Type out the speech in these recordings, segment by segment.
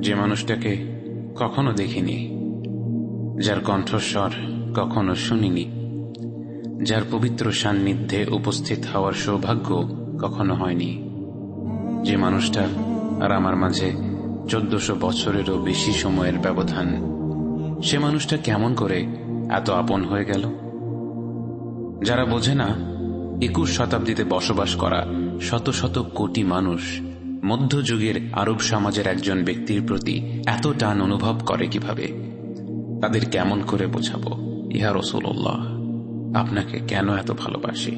যে মানুষটাকে কখনো দেখিনি, যার কণ্ঠস্বর কখনো শুনিনি, যার পবিত্র সান্নিধ্যে উপস্থিত হওয়ার সৌভাগ্য কখনো হয়নি। যে মানুষটা আর আমার মাঝে চোদ্দশো বছরেরও বেশি সময়ের ব্যবধান, সে মানুষটা কেমন করে এত আপন হয়ে গেল? যারা বোঝে না, একুশ শতাব্দীতে বসবাস করা শত শত কোটি মানুষ মধ্যযুগের আরব সমাজের একজন ব্যক্তির প্রতি এত টান অনুভব করে কীভাবে? তাদের কেমন করে বোঝাবো? ইহা রসুল্লাহ আপনাকে কেন এত ভালোবাসি?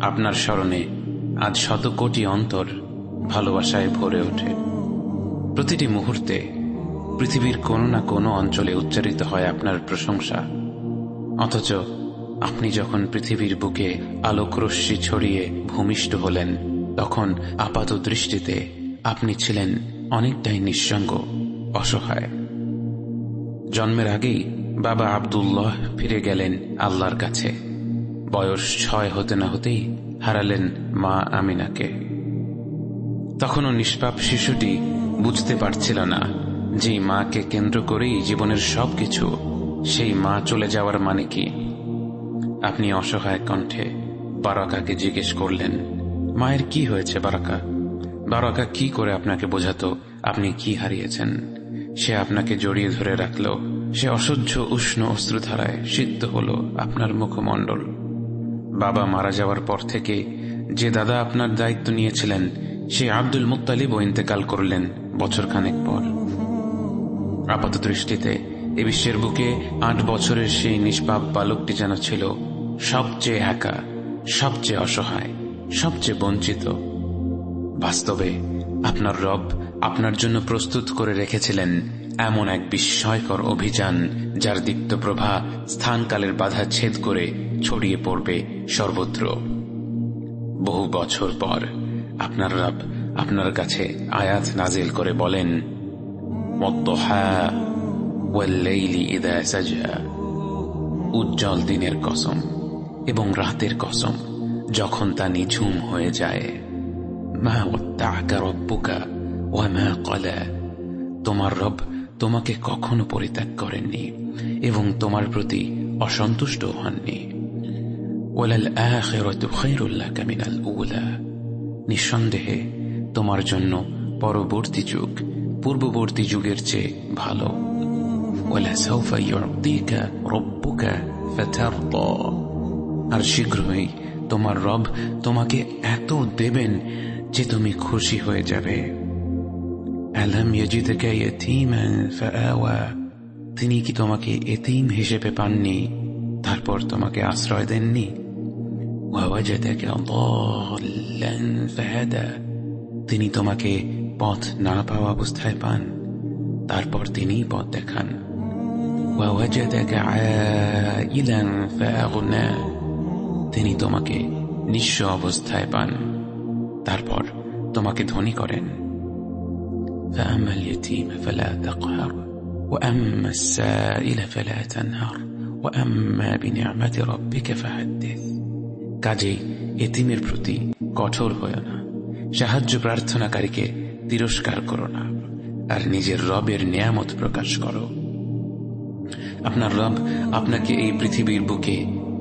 আপনার স্মরণে আজ শত কোটি অন্তর ভালোবাসায় ভরে ওঠে। প্রতিটি মুহূর্তে পৃথিবীর কোনো না কোনো অঞ্চলে উচ্চারিত হয় আপনার প্রশংসা। অথচ আপনি যখন পৃথিবীর বুকে আলোকরশ্মি ছড়িয়ে ভূমিষ্ঠ হলেন তখন আপাত দৃষ্টিতে আপনি ছিলেন অনেকটাই নিঃসঙ্গ, অসহায়। জন্মের আগেই বাবা আবদুল্লাহ ফিরে গেলেন আল্লাহর কাছে। বয়স ছয় হতে না হতেই হারালেন মা আমিনাকে। তখনও নিষ্পাপ শিশুটি বুঝতে পারছিল না যে মাকে কেন্দ্র করেই জীবনের সবকিছু, সেই মা চলে যাওয়ার মানে কি। আপনি অসহায় কণ্ঠে বারাকাকে জিজ্ঞেস করলেন মায়ের কি হয়েছে, বারাকা? বারাকা, কি করে আপনাকে বোঝাতো আপনি কি হারিয়েছেন? সে আপনাকে জড়িয়ে ধরে রাখল। সে অসহ্য, উষ্ণ অস্ত্রধারায় সিদ্ধ হল আপনার মুখমণ্ডল। বাবা মারা যাওয়ার পর থেকে যে দাদা আপনার দায়িত্ব নিয়েছিলেন, সে আব্দুল মুতালিবও ইন্তেকাল করলেন বছরখানেক পর। আপাত দৃষ্টিতে এ বিশ্বের বুকে আট বছরের সেই নিষ্পাপ বালকটি যেন ছিল সবচেয়ে একা, সবচেয়ে অসহায়। সবচেয়ে বঞ্চিত। বাস্তবে, আপনার রব আপনার জন্য প্রস্তুত করে রেখেছিলেন এমন এক বিস্ময়কর অভিযান যার দীপ্ত প্রভা স্থানকালের বাধা ছেদ করে ছড়িয়ে পড়বে সর্বত্র। বহু বছর পর আপনার রব আপনার কাছে আয়াত নাজিল করে বলেন উজ্জ্বল দিনের কসম এবং রাতের কসম। যখন তা নিঝুম হয়ে যায় তোমার রব তোমাকে কখনো পরিত্যাগ করেননি এবং তোমার প্রতি অসন্তুষ্ট হননি। নিঃসন্দেহে, তোমার জন্য পরবর্তী যুগ, পূর্ববর্তী যুগের চেয়ে ভালো। আর শীঘ্রই তোমার রব তোমাকে এত দেবেন যে তুমি খুশি হয়ে যাবে। তিনি কি তোমাকে এতিম হিসেবে পাননি? তারপর তোমাকে আশ্রয় দেননি? তিনি তোমাকে পথ না পাওয়া অবস্থায় পান। তারপর তিনি পথ দেখান। তিনি তোমাকে নিঃস্ব অবস্থায় পান তারপর তোমাকে ধনী করেন فأما اليتيم فلا تقهر وأما السائل فلا تنهر وأما بنعمة ربك فحدث কাজেই এতিমের প্রতি কঠোর হয় না সাহায্য প্রার্থনাকারীকে তিরস্কার করো না আর নিজের রবের নিয়ামত প্রকাশ করো আপনার রব আপনাকে এই পৃথিবীর বুকে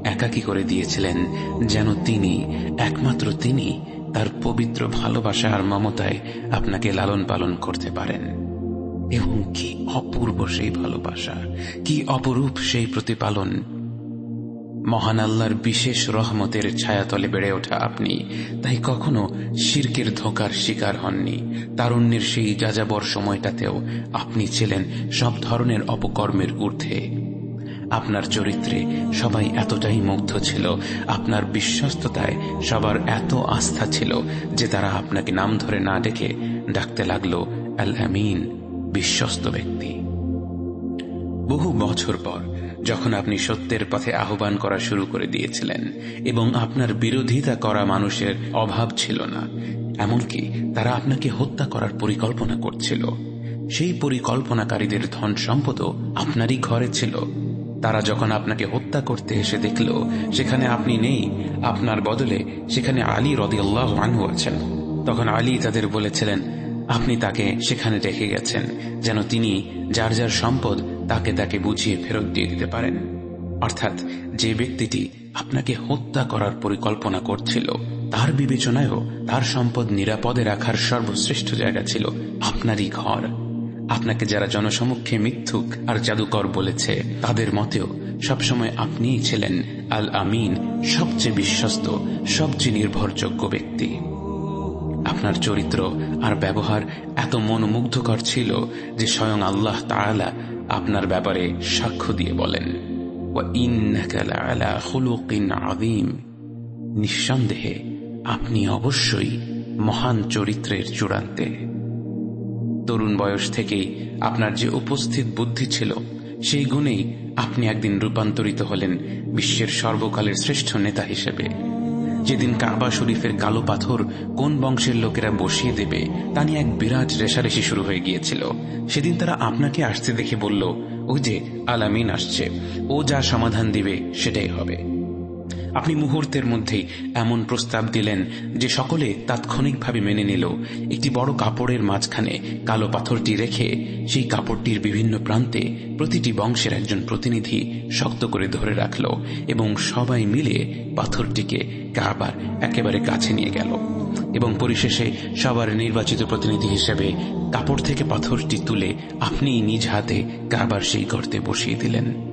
একাকি করে দিয়েছিলেন যেন তিনি, একমাত্র তিনি, তার পবিত্র ভালোবাসা আর মমতায় আপনাকে লালন পালন করতে পারেন। এবং কি অপূর্ব সেই ভালোবাসা, কি অপরূপ সেই প্রতিপালন। মহান আল্লাহর বিশেষ রহমতের ছায়াতলে বেড়ে ওঠা আপনি, তাই কখনো শির্কের ধোকার শিকার হননি। তারুণ্যের সেই যাযাবর সময়টাতেও আপনি ছিলেন সব ধরনের অপকর্মের ঊর্ধ্বে। আপনার চরিত্রে সবাই এতটাই মুগ্ধ ছিল। আপনার বিশ্বস্ততায় সবার এত আস্থা ছিল যে তারা আপনাকে নাম ধরে না ডেকে ডাকতে লাগল আল আমিন, বিশ্বস্ত ব্যক্তি। বহু বছর পর যখন আপনি সত্যের পথে আহ্বান করা শুরু করে দিয়েছিলেন এবং আপনার বিরোধিতা করা মানুষের অভাব ছিল না, এমনকি তারা আপনাকে হত্যা করার পরিকল্পনা করছিল। সেই পরিকল্পনাকারীদের ধন সম্পদও আপনারই ঘরে ছিল। তারা যখন আপনাকে হত্যা করতে এসে দেখল, সেখানে আপনি নেই, আপনার বদলে সেখানে আলী রদিয়াল্লাহ আনহু আছেন। তখন আলী তাদের বলেছিলেন, আপনি তাকে সেখানে রেখে গেছেন, যেন তিনি যার যার সম্পদ তাকে তাকে বুঝিয়ে ফেরত দিয়ে দিতে পারেন। অর্থাৎ যে ব্যক্তিটি আপনাকে হত্যা করার পরিকল্পনা করছিল, তার বিবেচনায়ও তার সম্পদ নিরাপদে রাখার সর্বশ্রেষ্ঠ জায়গা ছিল আপনারই ঘর। আপনাকে যারা জনসমক্ষে মিথ্যুক আর জাদুকর বলেছে, তাদের মতেও সবসময় আপনিই ছিলেন আল আমিন সবচেয়ে বিশ্বস্ত, সবচেয়ে নির্ভরযোগ্য ব্যক্তি। আপনার চরিত্র আর ব্যবহার এত মনোমুগ্ধকর ছিল যে স্বয়ং আল্লাহ তাআলা আপনার ব্যাপারে সাক্ষ্য দিয়ে বলেন নিঃসন্দেহে আপনি অবশ্যই মহান চরিত্রের চূড়ান্তে। তরুণ বয়স থেকেই আপনার যে উপস্থিত বুদ্ধি ছিল, সেই গুণেই আপনি একদিন রূপান্তরিত হলেন বিশ্বের সর্বকালের শ্রেষ্ঠ নেতা হিসেবে। যেদিন কাবা শরীফের কালো পাথর কোন বংশের লোকেরা বসিয়ে দেবে, তা নিয়ে এক বিরাট রেশারেশি শুরু হয়ে গিয়েছিল। সেদিন তারা আপনাকে আসতে দেখে বলল, ওই যে আলামিন আসছে। ও যা সমাধান দিবে, সেটাই হবে। আপনি মুহূর্তের মধ্যেই এমন প্রস্তাব দিলেন যে সকলে তাৎক্ষণিকভাবে মেনে নিল। একটি বড় কাপড়ের মাঝখানে কালো পাথরটি রেখে সেই কাপড়টির বিভিন্ন প্রান্তে প্রতিটি বংশের একজন প্রতিনিধি শক্ত করে ধরে রাখল এবং সবাই মিলে পাথরটিকে কাবার একেবারে কাছে নিয়ে গেল এবং পরিশেষে সবার নির্বাচিত প্রতিনিধি হিসেবে কাপড় থেকে পাথরটি তুলে আপনি নিজ হাতে কাবার সেই গর্তে বসিয়ে দিলেন।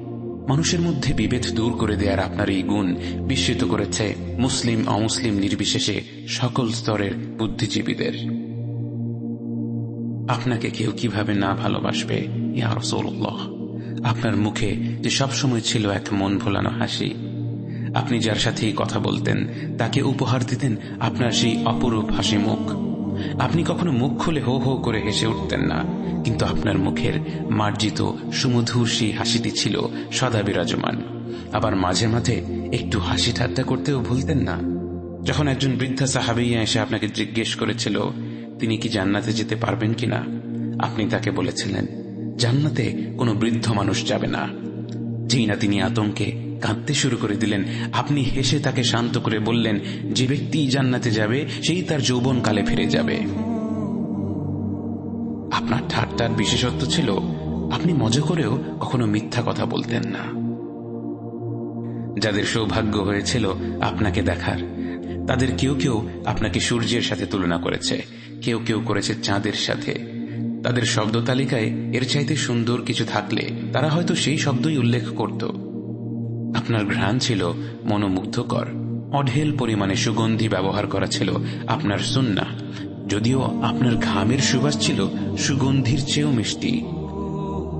মানুষের মধ্যে বিভেদ দূর করে দেওয়ার আপনার এই গুণ বিস্মিত করেছে মুসলিম অমুসলিম নির্বিশেষে সকল স্তরের বুদ্ধিজীবীদের। আপনাকে কেউ কীভাবে না ভালোবাসবে ইয়ারসৌল্লাহ আপনার মুখে যে সবসময় ছিল এক মন ভোলানো হাসি। আপনি যার সাথেই কথা বলতেন, তাকে উপহার দিতেন আপনার সেই অপরূপ হাসি মুখ আপনি কখনো মুখ খুলে হো হো করে হেসে উঠতেন না। কিন্তু আপনার মুখের মার্জিত সুমধুর সেই হাসিটি ছিল সদা বিরাজমান। আবার মাঝে মাঝে একটু হাসি ঠাট্টা করতেও ভুলতেন না। যখন একজন বৃদ্ধা সাহাবিয়া এসে আপনাকে জিজ্ঞেস করেছিল, তিনি কি জান্নাতে যেতে পারবেন কিনা? আপনি তাকে বলেছিলেন, জান্নাতে কোনো বৃদ্ধ মানুষ যাবে না, যেই না তিনি আতঙ্কে কাঁদতে শুরু করে দিলেন। আপনি হেসে তাকে শান্ত করে বললেন, যে ব্যক্তি জান্নাতে যাবে, সেই তার যৌবনকালে ফিরে যাবে। আপনার ঠাট্টার বিশেষত্ব ছিল, আপনি মজা করেও কখনো মিথ্যা কথা বলতেন না। যাদের সৌভাগ্য হয়েছিল আপনাকে দেখার, তাদের কেউ কেউ আপনাকে সূর্যের সাথে তুলনা করেছে, কেউ কেউ করেছে চাঁদের সাথে। তাদের শব্দ তালিকায় এর চাইতে সুন্দর কিছু থাকলে তারা হয়তো সেই শব্দই উল্লেখ করত। আপনার ঘ্রাণ ছিল মনোমুগ্ধকর। অঢেল পরিমাণে সুগন্ধি ব্যবহার করা ছিল আপনার সুন্না যদিও আপনার ঘামের সুবাস ছিল সুগন্ধির চেয়েও মিষ্টি।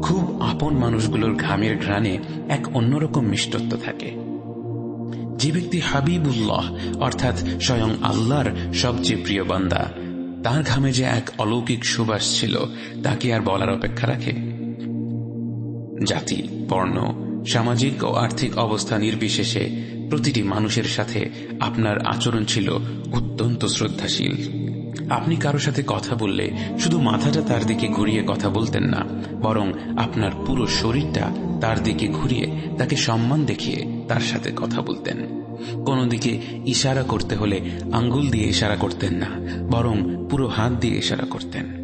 খুব আপন মানুষগুলোর ঘামের ঘ্রাণে এক অন্যরকম মিষ্টত্ব থাকে। যে ব্যক্তি হাবিবুল্লাহ, অর্থাৎ স্বয়ং আল্লাহর সবচেয়ে প্রিয় বান্দা, তার ঘামে যে এক অলৌকিক সুবাস ছিল, তাকে আর বলার অপেক্ষা রাখে। জাতি, বর্ণ সামাজিক ও আর্থিক অবস্থা নির্বিশেষে প্রতিটি মানুষের সাথে আপনার আচরণ ছিল অত্যন্ত শ্রদ্ধাশীল। আপনি কারও সাথে কথা বললে শুধু মাথাটা তার দিকে ঘুরিয়ে কথা বলতেন না, বরং আপনার পুরো শরীরটা তার দিকে ঘুরিয়ে তাকে সম্মান দেখিয়ে তার সাথে কথা বলতেন। কোন দিকে ইশারা করতে হলে আঙ্গুল দিয়ে ইশারা করতেন না, বরং পুরো হাত দিয়ে ইশারা করতেন।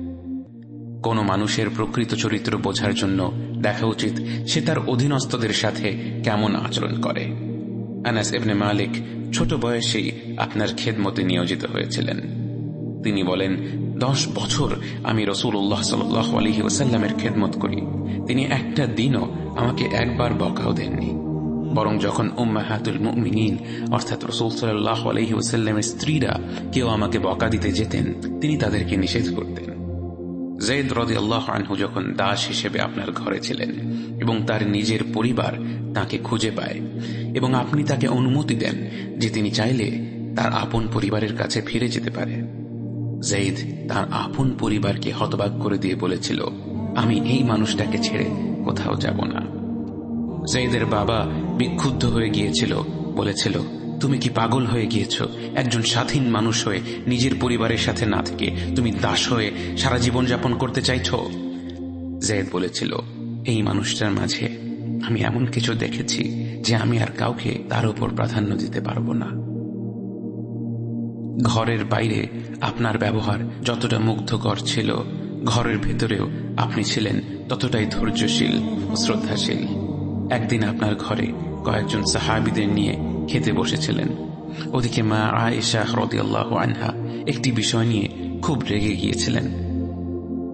কোন মানুষের প্রকৃত চরিত্র বোঝার জন্য দেখা উচিত সে তার অধীনস্থদের সাথে কেমন আচরণ করে। আনাস এবনে মালিক ছোট বয়সেই আপনার খেদমতে নিয়োজিত হয়েছিলেন। তিনি বলেন, দশ বছর আমি রসুল উল্লাহ সাল আলহি ওসাল্লামের খেদমত করি। তিনি একটা দিনও আমাকে একবার বকাও দেননি। বরং যখন উম্মাহাতুল মুমিনিন, অর্থাৎ রসুল সাল্লাহ আলহি ওসাল্লামের স্ত্রীরা কেউ আমাকে বকা দিতে যেতেন, তিনি তাদেরকে নিষেধ করতেন। জৈদ রদি আল্লাহ আনহু যখন দাস হিসেবে আপনার ঘরে ছিলেন এবং তার নিজের পরিবার তাকে খুঁজে পায় এবং আপনি তাকে অনুমতি দেন যে তিনি চাইলে তার আপন পরিবারের কাছে ফিরে যেতে পারে। জৈদ তার আপন পরিবারকে হতবাক করে দিয়ে বলেছিল, আমি এই মানুষটাকে ছেড়ে কোথাও যাব না। জৈদের বাবা বিক্ষুব্ধ হয়ে গিয়েছিল, বলেছিল তুমি কি পাগল হয়ে গিয়েছ? একজন স্বাধীন মানুষ হয়ে নিজের পরিবারের সাথে না থেকে তুমি দাস হয়ে সারা জীবন যাপন করতে চাইছ? জেদ বলেছিল, এই মানুষটার মাঝে আমি এমন কিছু দেখেছি যে আমি আর কাউকে তার উপর প্রাধান্য দিতে পারব না। ঘরের বাইরে আপনার ব্যবহার যতটা মুগ্ধকর ছিল, ঘরের ভেতরেও আপনি ছিলেন ততটাই ধৈর্যশীল ও শ্রদ্ধাশীল। একদিন আপনার ঘরে কয়েকজন সাহাবিদের নিয়ে খেতে বসেছিলেন। ওদিকে মা আয়েশা হরদিয়াল্লাহ আনহা একটি বিষয় নিয়ে খুব রেগে গিয়েছিলেন।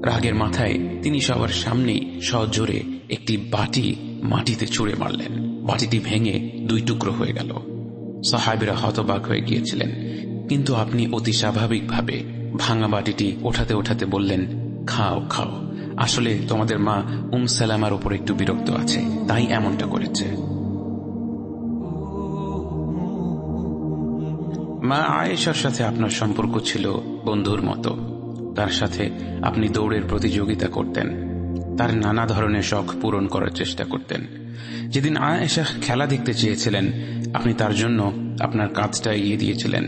রাগের মাথায় তিনি সবার সামনেই সজোরে একটি বাটি মাটিতে ছুঁড়ে মারলেন। বাটিটি ভেঙে দুই টুকরো হয়ে গেল। সাহাবিরা হতবাক হয়ে গিয়েছিলেন। কিন্তু আপনি অতি স্বাভাবিকভাবে ভাঙা বাটিটি ওঠাতে ওঠাতে বললেন, খাও খাও। আসলে তোমাদের মা উম সালামার উপর একটু বিরক্ত আছে, তাই এমনটা করেছে। মা আয়েশার সাথে আপনার সম্পর্ক ছিল বন্ধুর মতো। তার সাথে আপনি দৌড়ের প্রতিযোগিতা করতেন। তার নানা ধরনের শখ পূরণ করার চেষ্টা করতেন। যেদিন আয়েশা খেলা দেখতে চেয়েছিলেন, আপনি তার জন্য আপনার কাঁধটা এগিয়ে দিয়েছিলেন,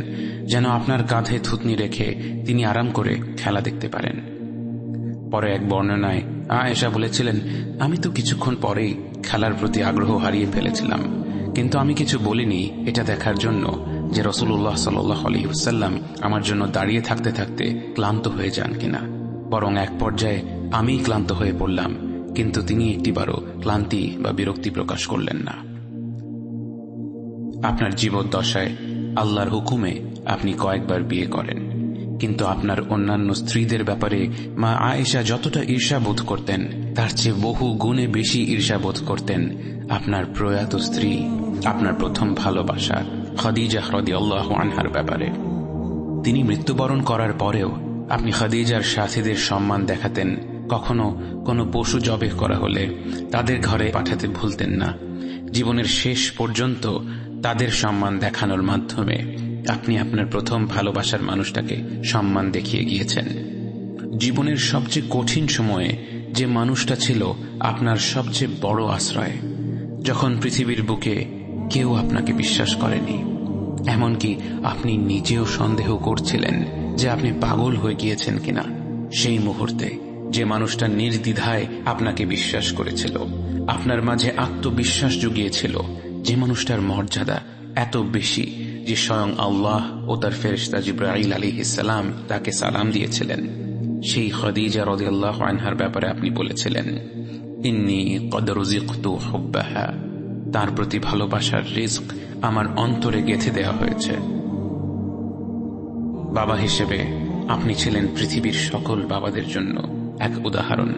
যেন আপনার কাঁধে থুতনি রেখে তিনি আরাম করে খেলা দেখতে পারেন। পরে এক বর্ণনায় আয়েশা বলেছিলেন, আমি তো কিছুক্ষণ পরেই খেলার প্রতি আগ্রহ হারিয়ে ফেলেছিলাম, কিন্তু আমি কিছু বলিনি এটা দেখার জন্য। যে রসুল্লাহ সাল্লাহ আলহিউসাল্লাম আমার জন্য দাঁড়িয়ে থাকতে থাকতে ক্লান্ত হয়ে যান কিনা। বরং এক পর্যায়ে আমি ক্লান্ত হয়ে পড়লাম, কিন্তু তিনি একটিবারও ক্লান্তি বা বিরক্তি প্রকাশ করলেন না। আপনার জীবদ্দশায় আল্লাহর হুকুমে আপনি কয়েকবার বিয়ে করেন, কিন্তু আপনার অন্যান্য স্ত্রীদের ব্যাপারে মা আয়েশা যতটা ঈর্ষাবোধ করতেন, তার চেয়ে বহু গুণে বেশি ঈর্ষাবোধ করতেন আপনার প্রয়াত স্ত্রী, আপনার প্রথম ভালোবাসা। খদিজা হ্রদি আল্লাহ আনহার ব্যাপারে। তিনি মৃত্যুবরণ করার পরেও আপনি খাদিজার সাথীদের সম্মান দেখাতেন, কখনো কোনো পশু জবে করা হলে তাদের ঘরে পাঠাতে ভুলতেন না। জীবনের শেষ পর্যন্ত তাদের সম্মান দেখানোর মাধ্যমে আপনি আপনার প্রথম ভালোবাসার মানুষটাকে সম্মান দেখিয়ে গিয়েছেন। জীবনের সবচেয়ে কঠিন সময়ে যে মানুষটা ছিল আপনার সবচেয়ে বড় আশ্রয়, যখন পৃথিবীর বুকে কেউ আপনাকে বিশ্বাস করেনি। এমনকি আপনি নিজেও সন্দেহ করছিলেন যে আপনি পাগল হয়ে গিয়েছেন কিনা। সেই মুহূর্তে যে মানুষটা নির্দ্বিধায় আপনাকে বিশ্বাস করেছিল, আপনার মাঝে আত্মবিশ্বাস জুগিয়েছিল, যে মানুষটার মর্যাদা এত বেশি যে স্বয়ং আল্লাহ ও তার ফেরিস্তা জিব্রাহিল আলী ইসালাম তাকে সালাম দিয়েছিলেন। সেই খদিজা রদি আল্লাহ আনহার ব্যাপারে আপনি বলেছিলেন, ইন্নি কদরুজিকতু তার প্রতি ভালোবাসার রিস্ক আমার অন্তরে গেথে দেওয়া হয়েছে। বাবা হিসেবে আপনি ছিলেন পৃথিবীর সকল বাবাদের জন্য এক উদাহরণ।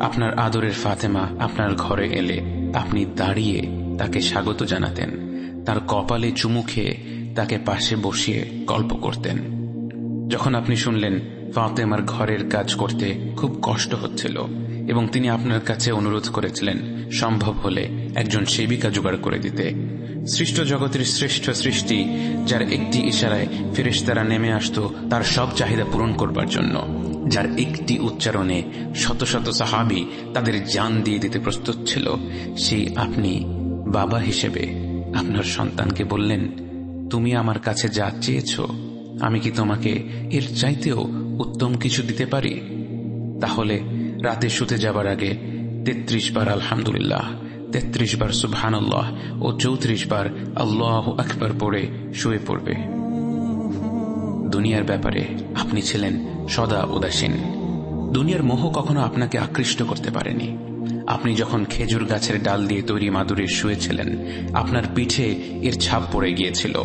আপনার আদরের ফাতেমা আপনার ঘরে এলে আপনি দাঁড়িয়ে তাকে স্বাগত জানাতেন। তার কপালে চুমু খেয়ে তাকে পাশে বসিয়ে গল্প করতেন। যখন আপনি শুনলেন ফাতেমার ঘরের কাজ করতে খুব কষ্ট হচ্ছিল এবং তিনি আপনার কাছে অনুরোধ করেছিলেন, সম্ভব হলে একজন সেবিকা জোগাড় করে দিতে। সৃষ্ট জগতের শ্রেষ্ঠ সৃষ্টি, যার একটি ইশারায় ফেরেশতারা নেমে আসত তার সব চাহিদা পূরণ করবার জন্য। যার একটি উচ্চারণে শত শত সাহাবি তাদের জান দিয়ে দিতে প্রস্তুত ছিল, সেই আপনি বাবা হিসেবে আপনার সন্তানকে বললেন, তুমি আমার কাছে যা চেয়েছ, আমি কি তোমাকে এর চাইতেও উত্তম কিছু দিতে পারি? তাহলে রাতে শুতে যাবার আগে তেত্রিশ বার আলহামদুলিল্লাহ তেত্রিশ বার সুবহানাল্লাহ ও চৌত্রিশ বার আল্লাহ আকবার পড়ে শুয়ে পড়বে। দুনিয়ার ব্যাপারে আপনি ছিলেন সদা উদাসীন। দুনিয়ার মোহ কখনো আপনাকে আকৃষ্ট করতে পারেনি। আপনি যখন খেজুর গাছের ডাল দিয়ে তৈরি মাদুরে শুয়েছিলেন, আপনার পিঠে এর ছাপ পড়ে গিয়েছিল।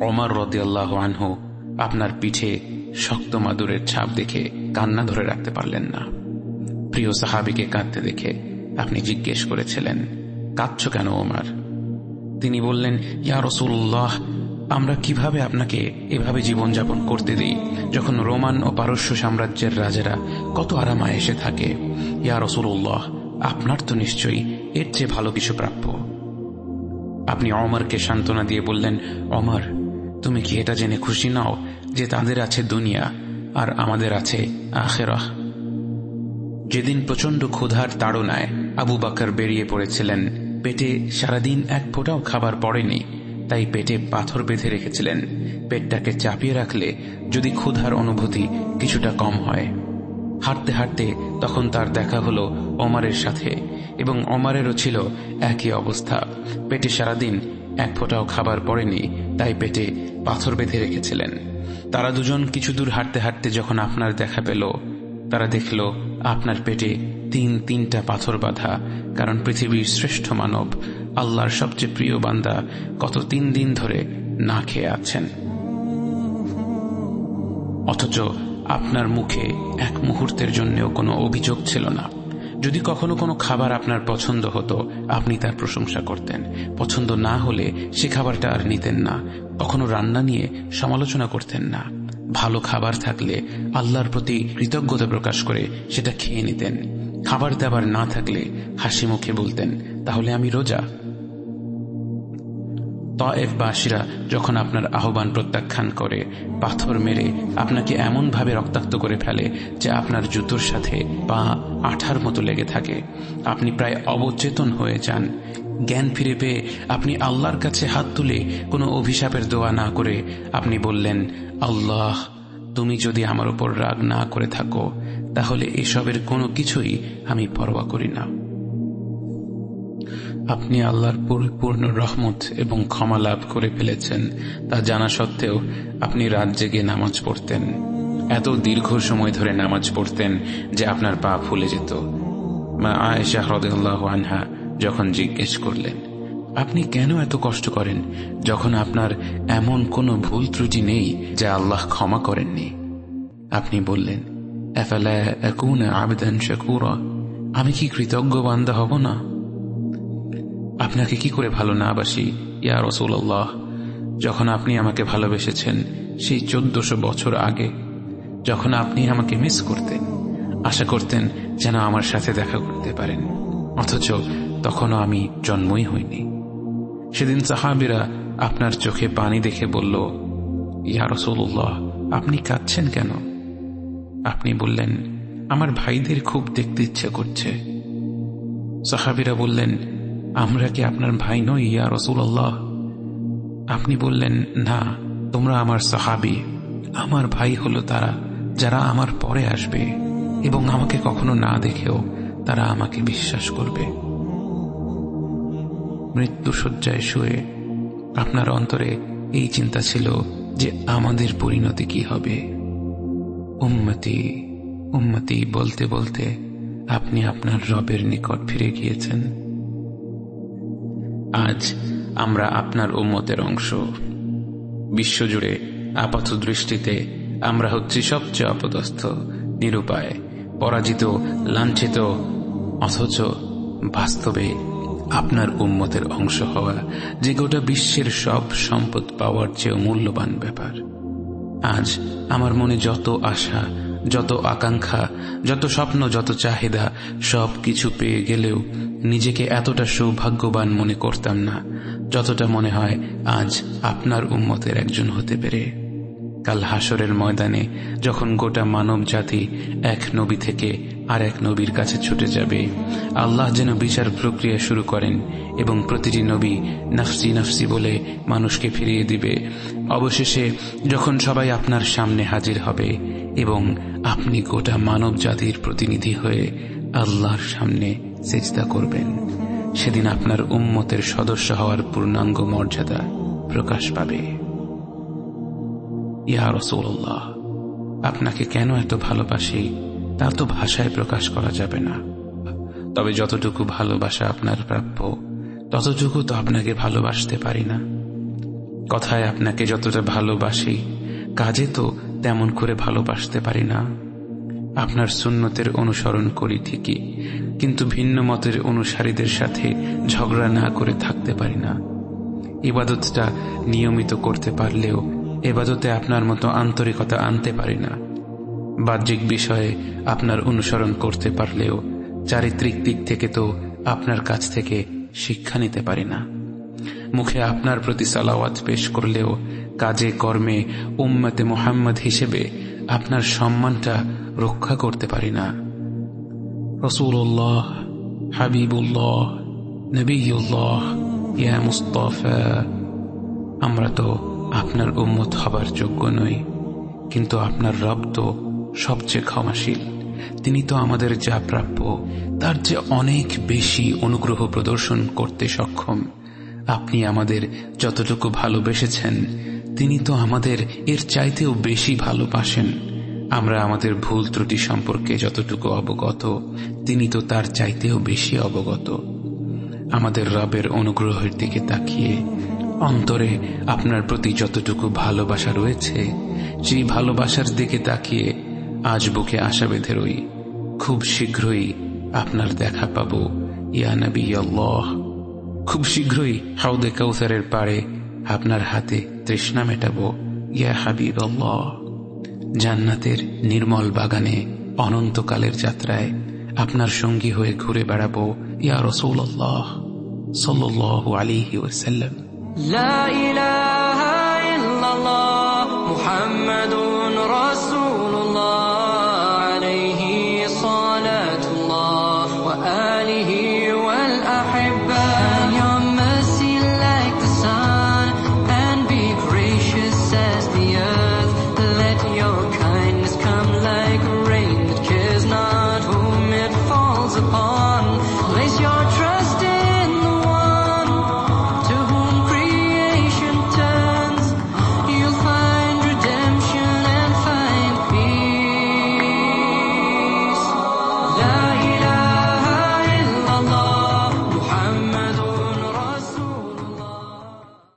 অমর রদিয়াল্লাহ আনহু আপনার পিঠে শক্ত মাদুরের ছাপ দেখে কান্না ধরে রাখতে পারলেন না। প্রিয় সাহাবিকে কাঁদতে দেখে আপনি জিজ্ঞেস করেছিলেন, কাঁদছ কেন ওমার? তিনি বললেন, ইয়া রসুল্লাহ আমরা কীভাবে আপনাকে এভাবে জীবনযাপন করতে দিই? যখন রোমান ও পারস্য সাম্রাজ্যের রাজারা কত আরামায় এসে থাকে, ইয়া রসুল্লাহ আপনার তো নিশ্চয়ই এর চেয়ে ভালো কিছু প্রাপ্য। আপনি অমরকে সান্ত্বনা দিয়ে বললেন অমর তুমি কি এটা জেনে খুশি নাও যে তাদের আছে দুনিয়া আর আমাদের আছে আখেরাহ? যেদিন প্রচণ্ড ক্ষুধার তাড়নায় আবু বাকর বেরিয়ে পড়েছিলেন, পেটে সারাদিন এক ফোঁটাও খাবার পড়েনি, তাই পেটে পাথর বেঁধে রেখেছিলেন। পেটটাকে চাপিয়ে রাখলে যদি ক্ষুধার অনুভূতি কিছুটা কম হয়। হাঁটতে হাঁটতে তখন তার দেখা হলো অমারের সাথে, এবং অমারেরও ছিল একই অবস্থা। পেটে সারাদিন এক ফোঁটাও খাবার পড়েনি, তাই পেটে পাথর বেঁধে রেখেছিলেন। তারা দুজন কিছু দূর হাঁটতে হাঁটতে যখন আপনার দেখা পেল, তারা দেখল আপনার পেটে তিন তিনটা পাথর বাঁধা, কারণ পৃথিবীর শ্রেষ্ঠ মানব আল্লাহর সবচেয়ে প্রিয় বান্দা কত তিন দিন ধরে না খেয়ে আছেন। অথচ আপনার মুখে এক মুহূর্তের জন্যও কোনো অভিযোগ ছিল না। যদি কখনো কোনো খাবার আপনার পছন্দ হতো, আপনি তার প্রশংসা করতেন। পছন্দ না হলে সে খাবারটা আর নিতেন না। কখনো রান্না নিয়ে সমালোচনা করতেন না। ভালো খাবার থাকলে আল্লাহর প্রতি কৃতজ্ঞতা প্রকাশ করে সেটা খেয়ে নিতেন। খাবার দাবার না থাকলে হাসি মুখে বলতেন, তাহলে আমি রোজা? তয়েফবাসীরা যখন আপনার আহ্বান প্রত্যাখ্যান করে, পাথর মেরে আপনাকে এমনভাবে রক্তাক্ত করে ফেলে যে আপনার জুতোর সাথে পা আঠার মতো লেগে থাকে। আপনি প্রায় অবচেতন হয়ে যান। জ্ঞান ফিরে পেয়ে আপনি আল্লাহর কাছে হাত তুলে কোনো অভিশাপের দোয়া না করে আপনি বললেন, আল্লাহ, তুমি যদি আমার উপর রাগ না করে থাকো, তাহলে এসবের কোনো কিছুই আমি পরোয়া করি না। আপনি আল্লাহর পরিপূর্ণ রহমত এবং ক্ষমা লাভ করে ফেলেছেন, তা জানা সত্ত্বেও আপনি রাত জেগে নামাজ পড়তেন। এত দীর্ঘ সময় ধরে নামাজ পড়তেন যে আপনার পা ফুলে যেত। মা আয়েশা হ্রদাহ আনহা যখন জিজ্ঞেস করলেন, আপনি কেন এত কষ্ট করেন যখন আপনার এমন কোনো ভুল ত্রুটি নেই যা আল্লাহ ক্ষমা করেননি? আপনি বললেন আবেদন আমি কি কৃতজ্ঞ বান্দা হব না? আপনাকে কি করে ভালো না বাসি, ইয়া রসুল্লাহ যখন আপনি আমাকে ভালোবেসেছেন সেই চোদ্দশো বছর আগে, যখন আপনি আমাকে মিস করতেন, আশা করতেন যেন আমার সাথে দেখা করতে পারেন। অথচ তখনও আমি জন্মই হইনি। সেদিন সাহাবিরা আপনার চোখে পানি দেখে বলল, ইয়া রসুল্লাহ আপনি কাঁদছেন কেন? আপনি বললেন, আমার ভাইদের খুব দেখতে ইচ্ছে করছে। সাহাবিরা বললেন, আমরা কি আপনার ভাই নই, ইয়া রসুল্লাহ আপনি বললেন, না, তোমরা আমার সাহাবি। আমার ভাই হলো তারা, যারা আমার পরে আসবে এবং আমাকে কখনো না দেখেও তারা আমাকে বিশ্বাস করবে। মৃত্যু শয্যায় শুয়ে আপনার অন্তরে এই চিন্তা ছিল যে আমাদের পরিণতি কি হবে। উম্মতি উম্মতি বলতে বলতে আপনি আপনার রবের নিকট ফিরে গিয়েছেন। আজ আমরা আপনার উম্মতের অংশ। বিশ্বজুড়ে আপাত দৃষ্টিতে আমরা হচ্ছি সবচেয়ে অপদস্থ, নিরুপায়, পরাজিত, লাঞ্ছিত, অথচ বাস্তবে আপনার উম্মতের অংশ হওয়া যে গোটা বিশ্বের সব সম্পদ পাওয়ার চেয়েও মূল্যবান ব্যাপার। আজ আমার মনে যত আশা, যত আকাঙ্ক্ষা, যত স্বপ্ন, যত চাহিদা, সব কিছু পেয়ে গেলেও নিজেকে এতটা সৌভাগ্যবান মনে করতাম না, যতটা মনে হয় আজ আপনার উম্মতের একজন হতে পেরে। কাল হাসরের ময়দানে যখন গোটা মানব জাতি এক নবী থেকে আর এক নবীর কাছে ছুটে যাবে, আল্লাহ যেন বিচার প্রক্রিয়া শুরু করেন এবং প্রতিটি নবী নাফসি নাফসি বলে মানুষকে ফিরিয়ে দিবে। অবশেষে যখন সবাই আপনার সামনে হাজির হবে এবং আপনি গোটা মানব জাতির প্রতিনিধি হয়ে আল্লাহর সামনে চেষ্টা করবেন, সেদিন আপনার উম্মতের সদস্য হওয়ার পূর্ণাঙ্গ মর্যাদা প্রকাশ পাবে। ইয়া রসৌল্লাহ আপনাকে কেন এত ভালোবাসি তা তো ভাষায় প্রকাশ করা যাবে না। তবে যতটুকু ভালোবাসা আপনার প্রাপ্য, ততটুকু তো আপনাকে ভালোবাসতে পারি না। কথায় আপনাকে যতটা ভালোবাসি, কাজে তো তেমন করে ভালোবাসতে পারি না। আপনার সুন্নতের অনুসরণ করি ঠিকই, কিন্তু ভিন্ন মতের অনুসারীদের সাথে ঝগড়া না করে থাকতে পারি না। ইবাদতটা নিয়মিত করতে পারলেও এবাদতে আপনার মতো আন্তরিকতা আনতে পারি না। বাহ্যিক বিষয়ে আপনার অনুসরণ করতে পারলেও চারিত্রিক দিক থেকে তো আপনার কাছ থেকে শিক্ষা নিতে পারি না। মুখে আপনার প্রতি সালাওয়াত পেশ করলেও কাজে কর্মে উম্মতে মোহাম্মদ হিসেবে আপনার সম্মানটা রক্ষা করতে পারি না। রসুল্লাহ হাবিবুল্লাহ নবীল্লাহ ইয়া মুস্তফা, আমরা তো আপনার উম্মত হবার যোগ্য নই, কিন্তু আপনার রব তো সবচেয়ে ক্ষমাশীল। তিনি তো আমাদের যা প্রাপ্য, তার যে অনেক বেশি অনুগ্রহ প্রদর্শন করতে সক্ষম। আপনি আমাদের যতটুকু ভালোবেসেছেন, তিনি তো আমাদের এর চাইতেও বেশি ভালোবাসেন। আমরা আমাদের ভুল ত্রুটি সম্পর্কে যতটুকু অবগত, তিনি তো তার চাইতেও বেশি অবগত। আমাদের রবের অনুগ্রহের দিকে তাকিয়ে অন্তরে আপনার প্রতি যতটুকু ভালোবাসা রয়েছে, সেই ভালোবাসার দিকে তাকিয়ে আজ বুকে আশা বেঁধে রই। খুব শীঘ্রই আপনার দেখা পাব, ইয়া নবী আল্লাহ খুব শীঘ্রই হাউদে কৌসারের পাড়ে আপনার হাতে তৃষ্ণা মেটাব, ইয়া হাবিব আল্লাহ জান্নাতের নির্মল বাগানে অনন্তকালের যাত্রায় আপনার সঙ্গী হয়ে ঘুরে বেড়াবো, ইয়া রসুল আল্লাহ সাল্লাহ আলিহি ওসাল্লাম لا إله إلا الله محمد